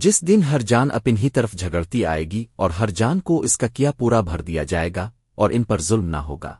جس دن ہر جان اپن ہی طرف جھگڑتی آئے گی اور ہر جان کو اس کا کیا پورا بھر دیا جائے گا اور ان پر ظلم نہ ہوگا۔